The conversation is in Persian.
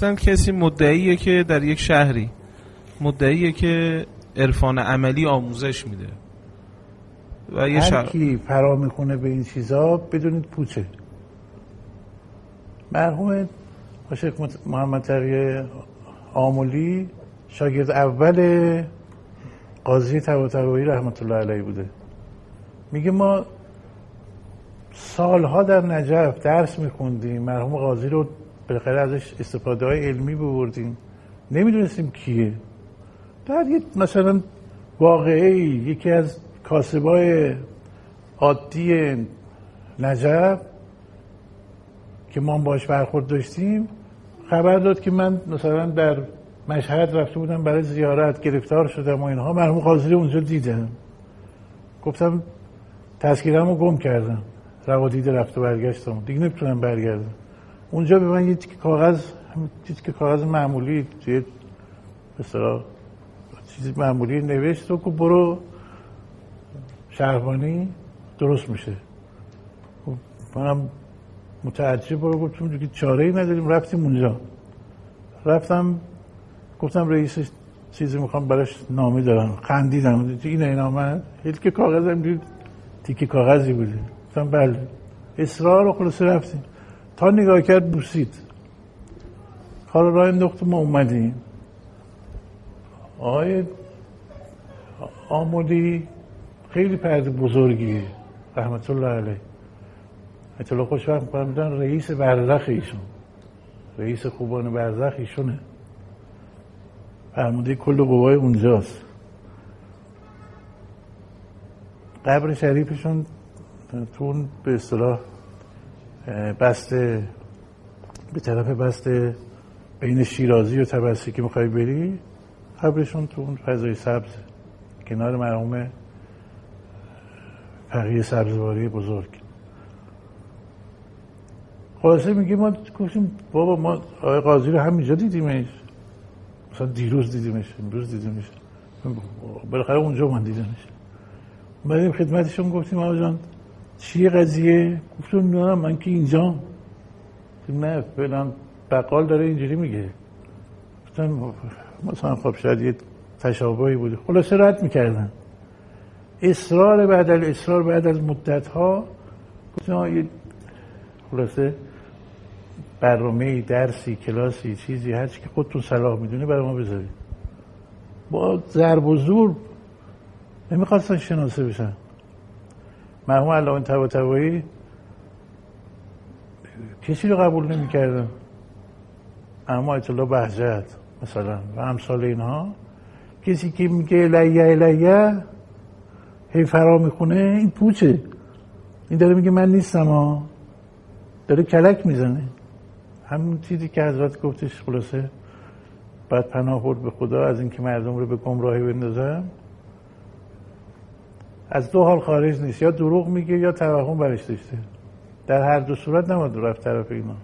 گفتن کسی مدعیه که در یک شهری مدعیه که عرفان عملی آموزش میده. و یه هر کی فرا می‌خونه به این چیزا بدونید پوچه. مرحوم شیخ محمد تقیه آمولی شاگرد اول قاضی طباطبایی رحمت الله علیه بوده. میگه ما سالها در نجف درس میخوندیم مرحوم قاضی رو بالاخره ازش استفاده های علمی ببردیم نمی‌دونستیم کیه. در یک مثلا واقعی یکی از کاسبای عادی نجف که ما باش برخورد داشتیم خبر داد که من مثلا در مشهد رفته بودم برای زیارت گرفتار شدم و اینها مرحوم قاضی اونجا دیدم. گفتم تذکیرم رو گم کردم. روادید رفت و برگشتم. دیگه نمی‌تونم برگردم. اونجا به من یه تیک کاغذ که کاغذ معمولی توی مثلا چیزی معمولی نوشت و که برو شهربانی درست میشه. خب، منم متعجب برو گفتم که چاره ای نداریم رفتیم اونجا. رفتم گفتم رئیس چیزی می‌خوام براش نامه دارم خندیدم. این این آمد؟ که کاغذ هم تیکه کاغذی بوده. گفتم بله. اصرار و خلاصه رفتیم. تا نگاه کرد بوسید. کار راه انداخت ما اومدیم. آقای آمودی خیلی پرد بزرگیه رحمت الله علیه. اطلاع خوشبخت فرمودن رئیس برزخ ایشون. رئیس خوبان برزخ ایشونه. فرموده کل قوای اونجاست. قبر شریفشون تو به اصطلاح بسته به طرف بسته بین شیرازی و تبسی که می‌خوای بری؟ قبرشون تو اون فضای سبز کنار مرحوم فقیه سبزواری بزرگ. خلاصه میگه ما گفتیم بابا ما آقای قاضی رو همینجا دیدیمش. مثلا دیروز دیدیمش امروز دیدیمش. بالاخره اونجا من دیدمش اومدیم خدمتشون گفتیم آقا جان چیه قضیه؟ گفتم نه من که اینجا. نه فلان بقال داره اینجوری میگه. گفتم مثلا خب شاید یه تشابهی بوده. خلاصه رد می‌کردن. اصرار بعد از اصرار بعد از مدت ها گفتم خلاصه برنامه درسی کلاسی چیزی هرچی که خودتون صلاح می‌دونی برای ما بذارید. با ضرب و زور نمی‌خواستن شناسه بشن. مرحوم علامه طباطبایی؟ کسی رو قبول نمی‌کردن اما اطلاع بهجت مثلا. و امثال اینها. کسی که میگه الیه الیه هی فرا می‌خونه این پوچه. این داره میگه من نیستم ها داره کلک می‌زنه. همون چیزی که حضرت گفتش خلاصه. باید پناه برد به خدا از اینکه مردم رو به گمراهی بندازم. از دو حال خارج نیست یا دروغ میگه یا توهم برش داشته در هر دو صورت نباید رفت طرف اینا